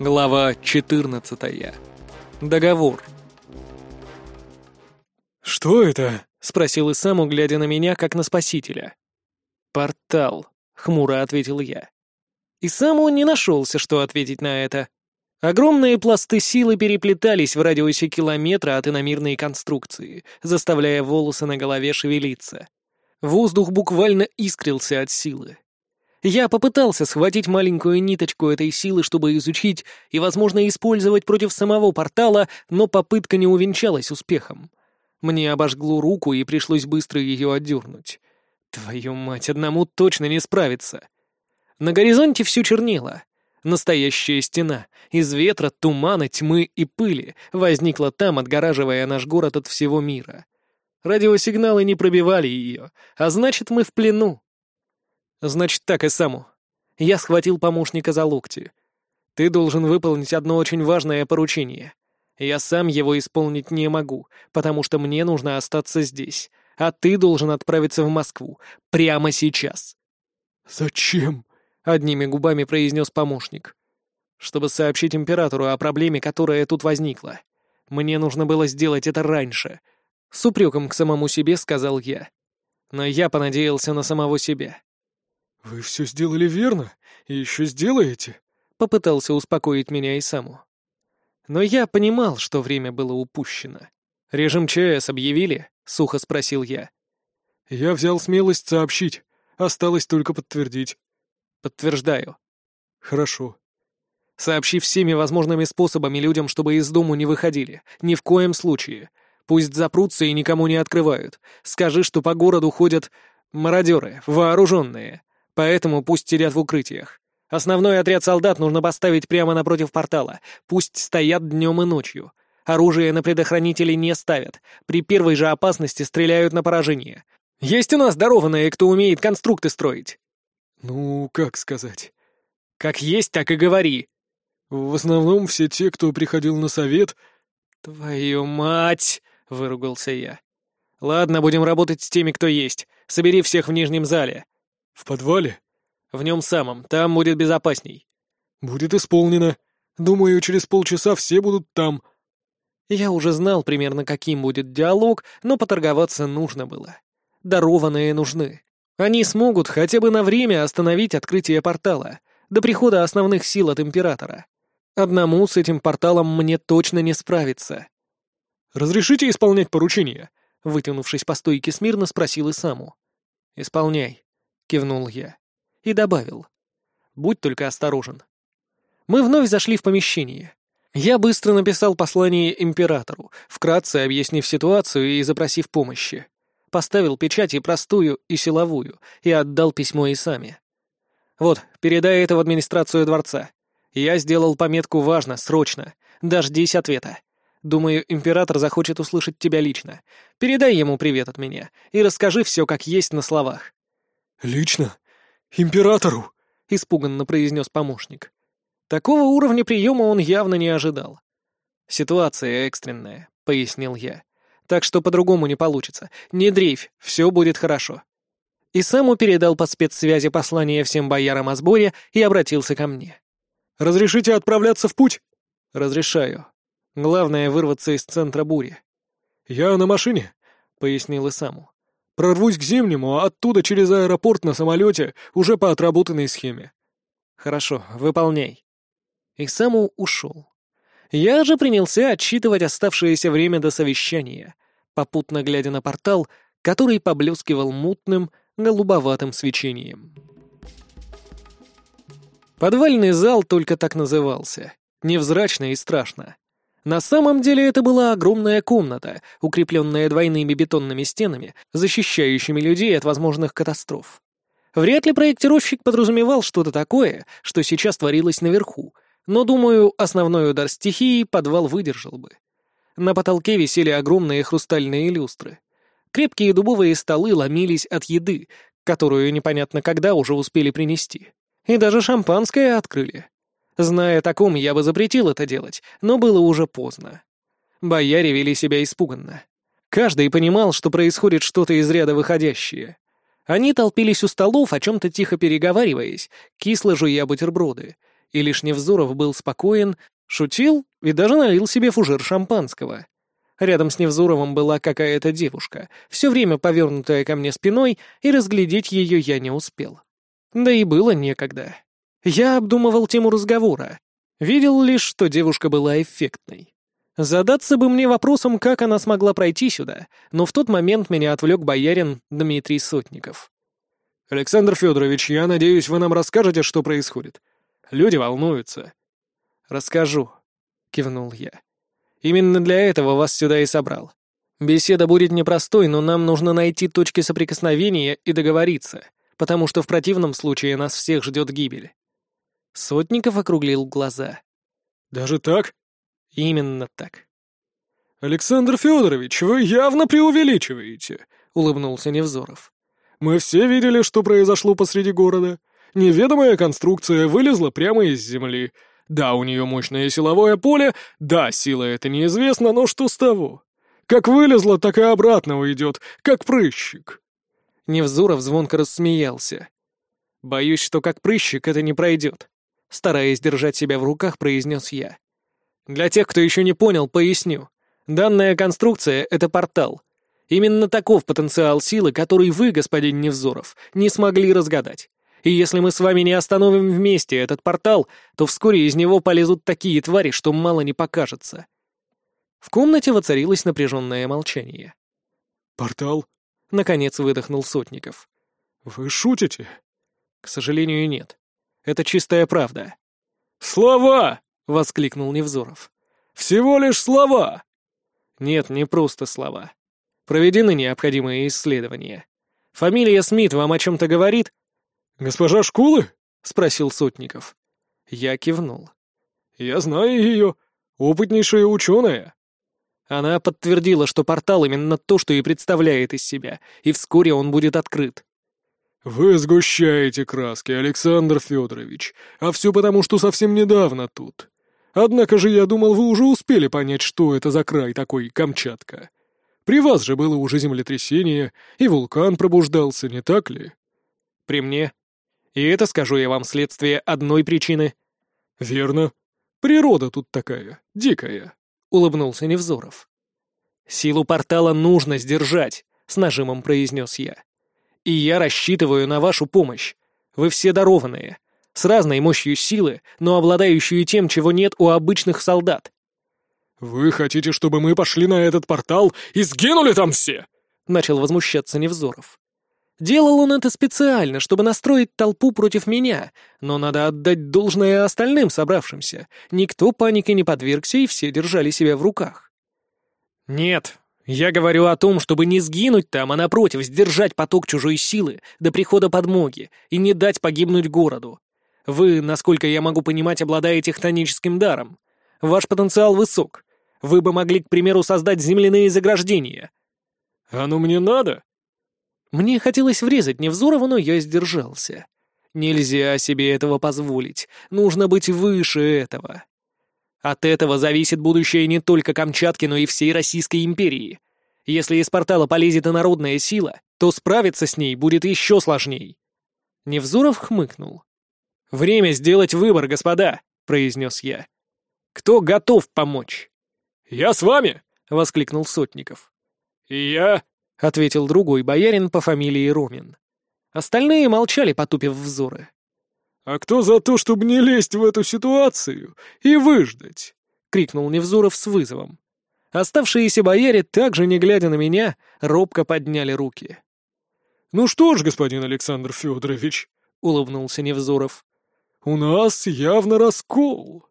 Глава 14. Договор. «Что это?» — спросил Исаму, глядя на меня, как на спасителя. «Портал», — хмуро ответил я. Исаму не нашелся, что ответить на это. Огромные пласты силы переплетались в радиусе километра от иномирной конструкции, заставляя волосы на голове шевелиться. Воздух буквально искрился от силы. Я попытался схватить маленькую ниточку этой силы, чтобы изучить и, возможно, использовать против самого портала, но попытка не увенчалась успехом. Мне обожгло руку, и пришлось быстро ее отдернуть. Твою мать, одному точно не справиться. На горизонте все чернело. Настоящая стена из ветра, тумана, тьмы и пыли возникла там, отгораживая наш город от всего мира. Радиосигналы не пробивали ее, а значит, мы в плену. «Значит так, и саму. Я схватил помощника за локти. Ты должен выполнить одно очень важное поручение. Я сам его исполнить не могу, потому что мне нужно остаться здесь, а ты должен отправиться в Москву прямо сейчас». «Зачем?» — одними губами произнес помощник. «Чтобы сообщить императору о проблеме, которая тут возникла. Мне нужно было сделать это раньше». С упреком к самому себе сказал я. Но я понадеялся на самого себя. «Вы все сделали верно и еще сделаете?» — попытался успокоить меня и саму. Но я понимал, что время было упущено. «Режим ЧС объявили?» — сухо спросил я. «Я взял смелость сообщить. Осталось только подтвердить». «Подтверждаю». «Хорошо». «Сообщи всеми возможными способами людям, чтобы из дому не выходили. Ни в коем случае. Пусть запрутся и никому не открывают. Скажи, что по городу ходят мародеры, вооруженные. Поэтому пусть сидят в укрытиях. Основной отряд солдат нужно поставить прямо напротив портала. Пусть стоят днем и ночью. Оружие на предохранители не ставят. При первой же опасности стреляют на поражение. Есть у нас дарованные, кто умеет конструкты строить. Ну, как сказать? Как есть, так и говори. В основном все те, кто приходил на совет... Твою мать! — выругался я. Ладно, будем работать с теми, кто есть. Собери всех в нижнем зале. «В подвале?» «В нем самом. Там будет безопасней». «Будет исполнено. Думаю, через полчаса все будут там». Я уже знал примерно, каким будет диалог, но поторговаться нужно было. Дарованные нужны. Они смогут хотя бы на время остановить открытие портала, до прихода основных сил от Императора. Одному с этим порталом мне точно не справиться. «Разрешите исполнять поручение?» Вытянувшись по стойке смирно, спросил и саму. «Исполняй» кивнул я. И добавил. Будь только осторожен. Мы вновь зашли в помещение. Я быстро написал послание императору, вкратце объяснив ситуацию и запросив помощи. Поставил печать и простую, и силовую, и отдал письмо и сами. Вот, передай это в администрацию дворца. Я сделал пометку «Важно», «Срочно». Дождись ответа. Думаю, император захочет услышать тебя лично. Передай ему привет от меня и расскажи все как есть на словах. «Лично? Императору?» — испуганно произнес помощник. Такого уровня приема он явно не ожидал. «Ситуация экстренная», — пояснил я. «Так что по-другому не получится. Не дрейфь, все будет хорошо». И Саму передал по спецсвязи послание всем боярам о сборе и обратился ко мне. «Разрешите отправляться в путь?» «Разрешаю. Главное — вырваться из центра бури». «Я на машине», — пояснил Исаму. Прорвусь к Зимнему, а оттуда через аэропорт на самолете, уже по отработанной схеме». «Хорошо, выполняй». И Саму ушел. Я же принялся отсчитывать оставшееся время до совещания, попутно глядя на портал, который поблескивал мутным, голубоватым свечением. Подвальный зал только так назывался. Невзрачно и страшно. На самом деле это была огромная комната, укрепленная двойными бетонными стенами, защищающими людей от возможных катастроф. Вряд ли проектировщик подразумевал что-то такое, что сейчас творилось наверху, но, думаю, основной удар стихии подвал выдержал бы. На потолке висели огромные хрустальные люстры. Крепкие дубовые столы ломились от еды, которую непонятно когда уже успели принести. И даже шампанское открыли. Зная о таком, я бы запретил это делать, но было уже поздно. Бояре вели себя испуганно. Каждый понимал, что происходит что-то из ряда выходящее. Они толпились у столов, о чем-то тихо переговариваясь, кисло жуя бутерброды, И лишь Невзоров был спокоен, шутил и даже налил себе фужер шампанского. Рядом с Невзоровым была какая-то девушка, все время повернутая ко мне спиной, и разглядеть ее я не успел. Да и было некогда. Я обдумывал тему разговора. Видел лишь, что девушка была эффектной. Задаться бы мне вопросом, как она смогла пройти сюда, но в тот момент меня отвлек боярин Дмитрий Сотников. «Александр Федорович, я надеюсь, вы нам расскажете, что происходит. Люди волнуются». «Расскажу», — кивнул я. «Именно для этого вас сюда и собрал. Беседа будет непростой, но нам нужно найти точки соприкосновения и договориться, потому что в противном случае нас всех ждет гибель». Сотников округлил глаза. «Даже так?» «Именно так». «Александр Федорович, вы явно преувеличиваете», — улыбнулся Невзоров. «Мы все видели, что произошло посреди города. Неведомая конструкция вылезла прямо из земли. Да, у нее мощное силовое поле, да, сила это неизвестна, но что с того? Как вылезла, так и обратно уйдет, как прыщик». Невзоров звонко рассмеялся. «Боюсь, что как прыщик это не пройдет», — стараясь держать себя в руках, произнес я. «Для тех, кто еще не понял, поясню. Данная конструкция — это портал. Именно таков потенциал силы, который вы, господин Невзоров, не смогли разгадать. И если мы с вами не остановим вместе этот портал, то вскоре из него полезут такие твари, что мало не покажется». В комнате воцарилось напряженное молчание. «Портал?» — наконец выдохнул Сотников. «Вы шутите?» «К сожалению, нет. Это чистая правда». «Слова!» — воскликнул Невзоров. «Всего лишь слова!» «Нет, не просто слова. Проведены необходимые исследования. Фамилия Смит вам о чем-то говорит?» «Госпожа Шкулы?» — спросил Сотников. Я кивнул. «Я знаю ее. Опытнейшая ученая». Она подтвердила, что портал именно то, что и представляет из себя, и вскоре он будет открыт. «Вы сгущаете краски, Александр Федорович, а все потому, что совсем недавно тут. Однако же я думал, вы уже успели понять, что это за край такой Камчатка. При вас же было уже землетрясение, и вулкан пробуждался, не так ли?» «При мне. И это, скажу я вам, следствие одной причины». «Верно. Природа тут такая, дикая», — улыбнулся Невзоров. «Силу портала нужно сдержать», — с нажимом произнес я. «И я рассчитываю на вашу помощь. Вы все дарованные, с разной мощью силы, но обладающие тем, чего нет у обычных солдат». «Вы хотите, чтобы мы пошли на этот портал и сгинули там все?» — начал возмущаться Невзоров. Делал он это специально, чтобы настроить толпу против меня, но надо отдать должное остальным собравшимся. Никто панике не подвергся, и все держали себя в руках. Нет, я говорю о том, чтобы не сгинуть там, а напротив, сдержать поток чужой силы до прихода подмоги и не дать погибнуть городу. Вы, насколько я могу понимать, обладаете хтоническим даром. Ваш потенциал высок. Вы бы могли, к примеру, создать земляные заграждения. «Оно «А ну мне надо?» Мне хотелось врезать Невзорову, но я сдержался. Нельзя себе этого позволить. Нужно быть выше этого. От этого зависит будущее не только Камчатки, но и всей Российской империи. Если из портала полезет инородная сила, то справиться с ней будет еще сложней. Невзоров хмыкнул. «Время сделать выбор, господа», — произнес я. «Кто готов помочь?» «Я с вами!» — воскликнул Сотников. «И я...» — ответил другой боярин по фамилии Ромин. Остальные молчали, потупив взоры. «А кто за то, чтобы не лезть в эту ситуацию и выждать?» — крикнул Невзоров с вызовом. Оставшиеся бояре, также не глядя на меня, робко подняли руки. «Ну что ж, господин Александр Федорович», — улыбнулся Невзоров, — «у нас явно раскол».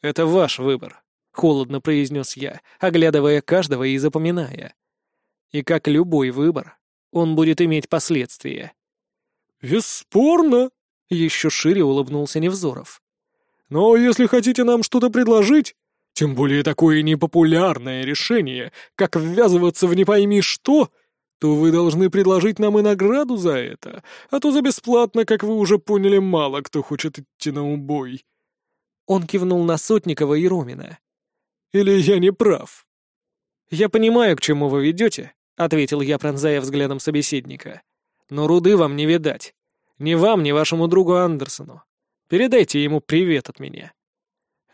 «Это ваш выбор», — холодно произнес я, оглядывая каждого и запоминая. И как любой выбор, он будет иметь последствия. «Бесспорно!» — еще шире улыбнулся Невзоров. «Но если хотите нам что-то предложить, тем более такое непопулярное решение, как ввязываться в не пойми что, то вы должны предложить нам и награду за это, а то за бесплатно, как вы уже поняли, мало кто хочет идти на убой». Он кивнул на Сотникова и Ромина. «Или я не прав?» «Я понимаю, к чему вы ведете, ответил я, пронзая взглядом собеседника. «Но руды вам не видать. Ни вам, ни вашему другу Андерсону. Передайте ему привет от меня».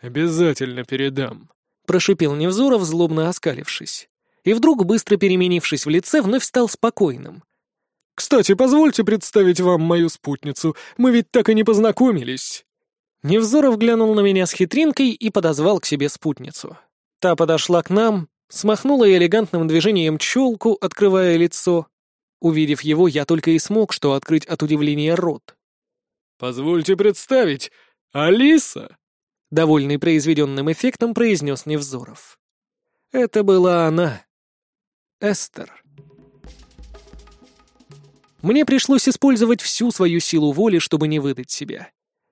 «Обязательно передам», — прошипел Невзоров, злобно оскалившись. И вдруг, быстро переменившись в лице, вновь стал спокойным. «Кстати, позвольте представить вам мою спутницу. Мы ведь так и не познакомились». Невзоров глянул на меня с хитринкой и подозвал к себе спутницу. Та подошла к нам, смахнула элегантным движением челку, открывая лицо. Увидев его, я только и смог, что открыть от удивления рот. «Позвольте представить, Алиса!» Довольный произведенным эффектом произнес Невзоров. Это была она. Эстер. Мне пришлось использовать всю свою силу воли, чтобы не выдать себя.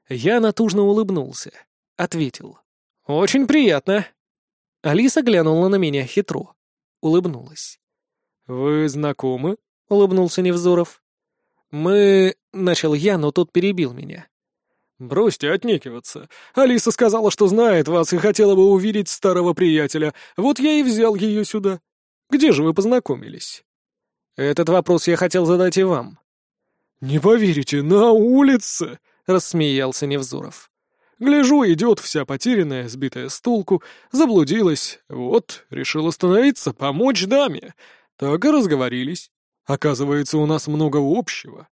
Я натужно улыбнулся. Ответил. «Очень приятно». Алиса глянула на меня хитро. Улыбнулась. «Вы знакомы?» — улыбнулся Невзоров. «Мы...» — начал я, но тот перебил меня. «Бросьте отнекиваться. Алиса сказала, что знает вас и хотела бы увидеть старого приятеля. Вот я и взял ее сюда. Где же вы познакомились?» «Этот вопрос я хотел задать и вам». «Не поверите, на улице!» — рассмеялся Невзоров. «Гляжу, идет вся потерянная, сбитая с толку, заблудилась. Вот, решил остановиться, помочь даме. Так и разговорились. Оказывается, у нас много общего».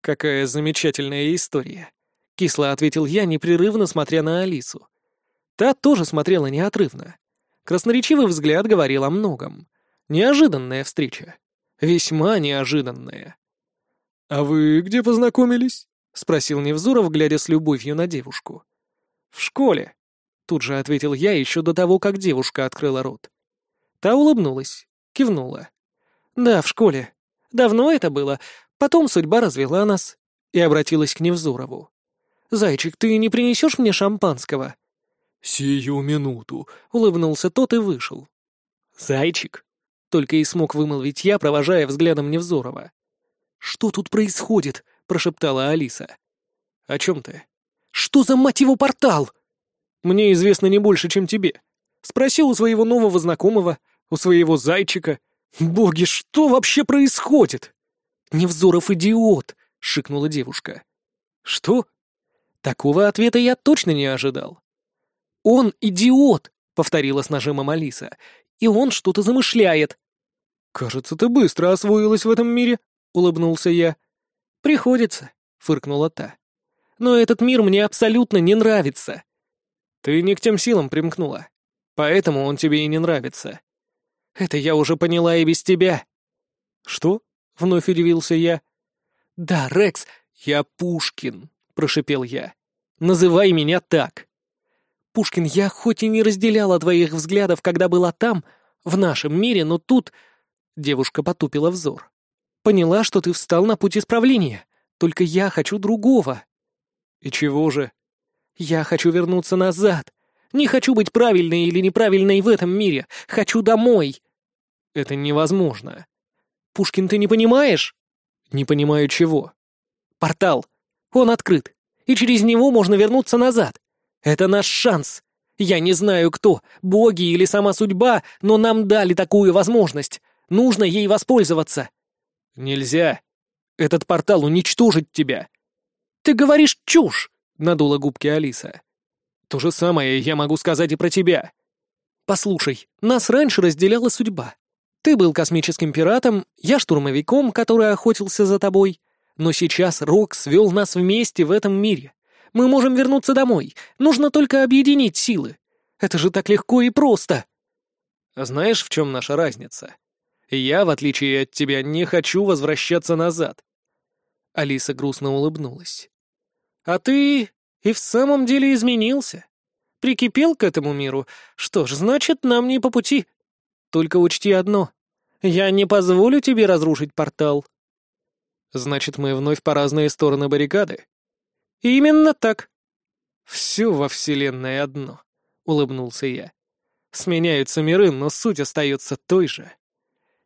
«Какая замечательная история», — кисло ответил я, непрерывно смотря на Алису. Та тоже смотрела неотрывно. Красноречивый взгляд говорил о многом. Неожиданная встреча. Весьма неожиданная. «А вы где познакомились?» — спросил Невзоров, глядя с любовью на девушку. «В школе», — тут же ответил я еще до того, как девушка открыла рот. Та улыбнулась, кивнула. «Да, в школе. Давно это было. Потом судьба развела нас». И обратилась к Невзорову. «Зайчик, ты не принесешь мне шампанского?» «Сию минуту», — улыбнулся тот и вышел. «Зайчик», — только и смог вымолвить я, провожая взглядом Невзорова. «Что тут происходит?» — прошептала Алиса. «О чем ты?» «Что за, мать его, портал?» «Мне известно не больше, чем тебе. Спросил у своего нового знакомого, у своего зайчика. Боги, что вообще происходит?» «Невзоров идиот!» — шикнула девушка. «Что?» Такого ответа я точно не ожидал. «Он идиот!» — повторила с нажимом Алиса. «И он что-то замышляет!» «Кажется, ты быстро освоилась в этом мире», — улыбнулся я. «Приходится», — фыркнула та. «Но этот мир мне абсолютно не нравится». «Ты не к тем силам примкнула. Поэтому он тебе и не нравится». «Это я уже поняла и без тебя». «Что?» — вновь удивился я. «Да, Рекс, я Пушкин», — прошипел я. «Называй меня так». «Пушкин, я хоть и не разделяла твоих взглядов, когда была там, в нашем мире, но тут...» Девушка потупила взор. «Поняла, что ты встал на путь исправления. Только я хочу другого». «И чего же?» «Я хочу вернуться назад. Не хочу быть правильной или неправильной в этом мире. Хочу домой». «Это невозможно». «Пушкин, ты не понимаешь?» «Не понимаю чего». «Портал. Он открыт, и через него можно вернуться назад. Это наш шанс. Я не знаю кто, боги или сама судьба, но нам дали такую возможность. Нужно ей воспользоваться». «Нельзя. Этот портал уничтожит тебя». «Ты говоришь чушь!» — надула губки Алиса. «То же самое я могу сказать и про тебя». «Послушай, нас раньше разделяла судьба. Ты был космическим пиратом, я штурмовиком, который охотился за тобой. Но сейчас Рок свел нас вместе в этом мире. Мы можем вернуться домой. Нужно только объединить силы. Это же так легко и просто. Знаешь, в чем наша разница? Я, в отличие от тебя, не хочу возвращаться назад. Алиса грустно улыбнулась. А ты и в самом деле изменился. Прикипел к этому миру. Что ж, значит, нам не по пути. Только учти одно. Я не позволю тебе разрушить портал. Значит, мы вновь по разные стороны баррикады? Именно так. Все во Вселенной одно, улыбнулся я. Сменяются миры, но суть остается той же.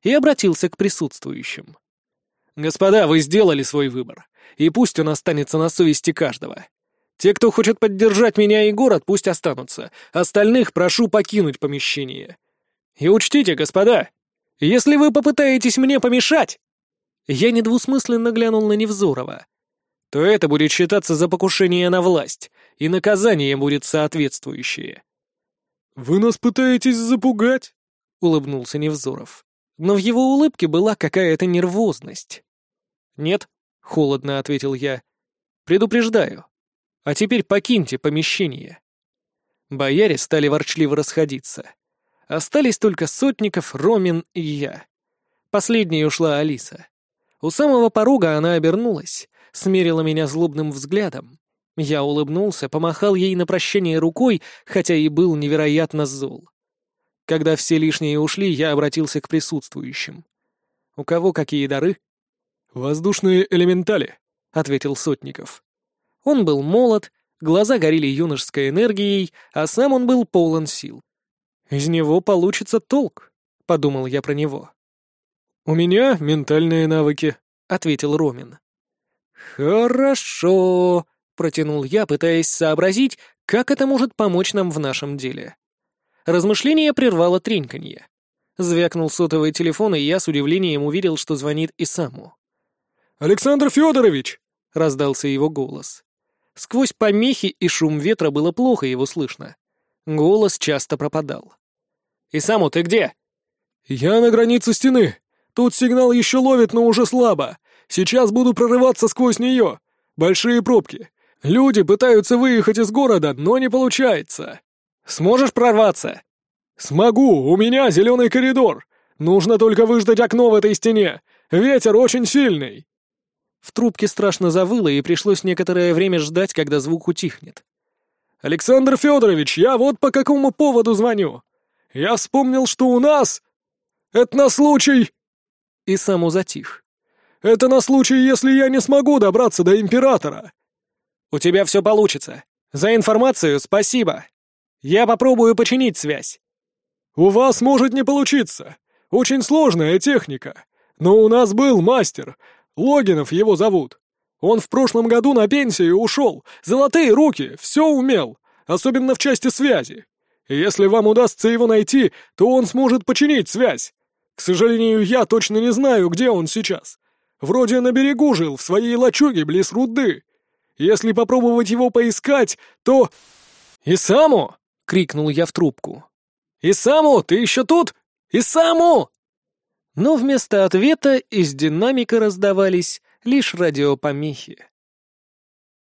И обратился к присутствующим. Господа, вы сделали свой выбор, и пусть он останется на совести каждого. Те, кто хочет поддержать меня и город, пусть останутся. Остальных прошу покинуть помещение. И учтите, господа, если вы попытаетесь мне помешать, я недвусмысленно глянул на Невзорова. то это будет считаться за покушение на власть, и наказание будет соответствующее. «Вы нас пытаетесь запугать?» — улыбнулся Невзоров. Но в его улыбке была какая-то нервозность. «Нет», — холодно ответил я. «Предупреждаю. А теперь покиньте помещение». Бояре стали ворчливо расходиться. Остались только Сотников, Ромин и я. Последней ушла Алиса. У самого порога она обернулась, смерила меня злобным взглядом. Я улыбнулся, помахал ей на прощание рукой, хотя и был невероятно зол. Когда все лишние ушли, я обратился к присутствующим. «У кого какие дары?» «Воздушные элементали», — ответил Сотников. Он был молод, глаза горели юношеской энергией, а сам он был полон сил. «Из него получится толк», — подумал я про него. «У меня ментальные навыки», — ответил Ромин. «Хорошо», — протянул я, пытаясь сообразить, как это может помочь нам в нашем деле. Размышление прервало треньканье. Звякнул сотовый телефон, и я с удивлением увидел, что звонит и саму. «Александр Федорович!» — раздался его голос. Сквозь помехи и шум ветра было плохо его слышно. Голос часто пропадал. «Исаму, ты где?» «Я на границе стены. Тут сигнал еще ловит, но уже слабо. Сейчас буду прорываться сквозь нее. Большие пробки. Люди пытаются выехать из города, но не получается. Сможешь прорваться?» «Смогу, у меня зеленый коридор. Нужно только выждать окно в этой стене. Ветер очень сильный». В трубке страшно завыло, и пришлось некоторое время ждать, когда звук утихнет. «Александр Федорович, я вот по какому поводу звоню. Я вспомнил, что у нас... Это на случай...» И саму затих. «Это на случай, если я не смогу добраться до Императора». «У тебя все получится. За информацию спасибо. Я попробую починить связь». «У вас может не получиться. Очень сложная техника. Но у нас был мастер. Логинов его зовут. Он в прошлом году на пенсию ушел. Золотые руки, все умел. Особенно в части связи. Если вам удастся его найти, то он сможет починить связь. К сожалению, я точно не знаю, где он сейчас. Вроде на берегу жил, в своей лачуге близ руды. Если попробовать его поискать, то... «Исаму!» — крикнул я в трубку. «Исаму, ты еще тут? Исаму!» Но вместо ответа из динамика раздавались лишь радиопомехи.